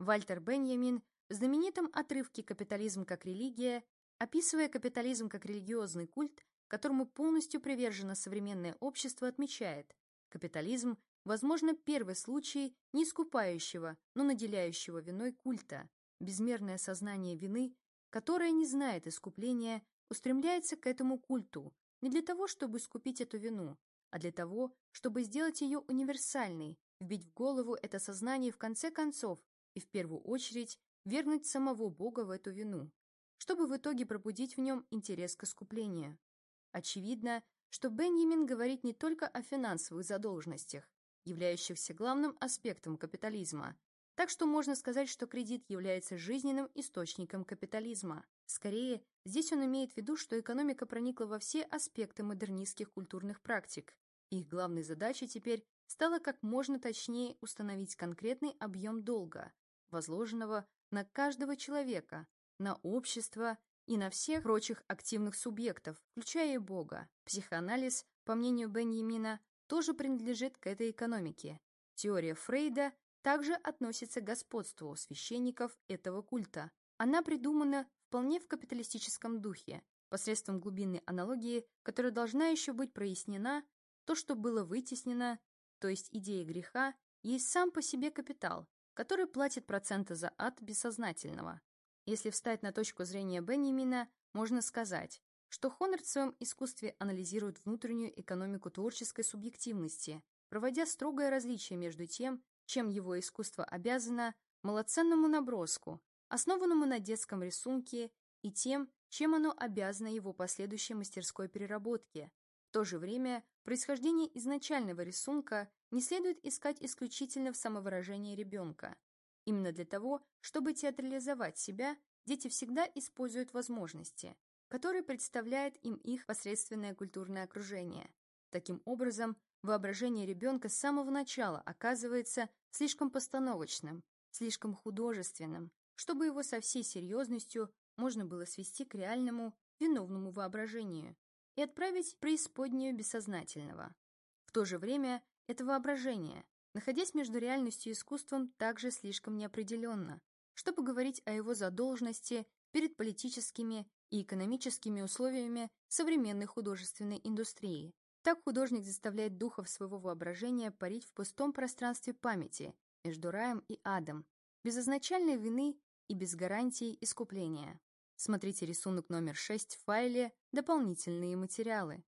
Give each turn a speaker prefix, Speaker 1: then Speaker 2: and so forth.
Speaker 1: Вальтер Беньямин в знаменитом отрывке «Капитализм как религия», описывая капитализм как религиозный культ, которому полностью привержено современное общество, отмечает, капитализм Возможно, первый случай не искупающего, но наделяющего виной культа, безмерное сознание вины, которое не знает искупления, устремляется к этому культу не для того, чтобы искупить эту вину, а для того, чтобы сделать ее универсальной, вбить в голову это сознание в конце концов и в первую очередь вернуть самого Бога в эту вину, чтобы в итоге пробудить в нем интерес к искуплению. Очевидно, что Бенjamin говорит не только о финансовых задолженностях, являющихся главным аспектом капитализма. Так что можно сказать, что кредит является жизненным источником капитализма. Скорее, здесь он имеет в виду, что экономика проникла во все аспекты модернистских культурных практик. Их главной задачей теперь стало как можно точнее установить конкретный объем долга, возложенного на каждого человека, на общество и на всех прочих активных субъектов, включая и Бога. Психоанализ, по мнению Беньямина, тоже принадлежит к этой экономике. Теория Фрейда также относится к господству священников этого культа. Она придумана вполне в капиталистическом духе, посредством глубинной аналогии, которая должна еще быть прояснена, то, что было вытеснено, то есть идея греха, есть сам по себе капитал, который платит проценты за ад бессознательного. Если встать на точку зрения Беннамина, можно сказать, что Хонорд в своем искусстве анализирует внутреннюю экономику творческой субъективности, проводя строгое различие между тем, чем его искусство обязано малоценному наброску, основанному на детском рисунке, и тем, чем оно обязано его последующей мастерской переработке. То же время происхождение изначального рисунка не следует искать исключительно в самовыражении ребенка. Именно для того, чтобы театрализовать себя, дети всегда используют возможности, который представляет им их посредственное культурное окружение. Таким образом, воображение ребенка с самого начала оказывается слишком постановочным, слишком художественным, чтобы его со всей серьезностью можно было свести к реальному, виновному воображению и отправить в преисподнюю бессознательного. В то же время это воображение, находясь между реальностью и искусством, также слишком неопределенно, чтобы говорить о его задолженности перед политическими и экономическими условиями современной художественной индустрии. Так художник заставляет духов своего воображения парить в пустом пространстве памяти между раем и адом, без изначальной вины и без гарантии искупления. Смотрите рисунок номер 6 в файле «Дополнительные материалы».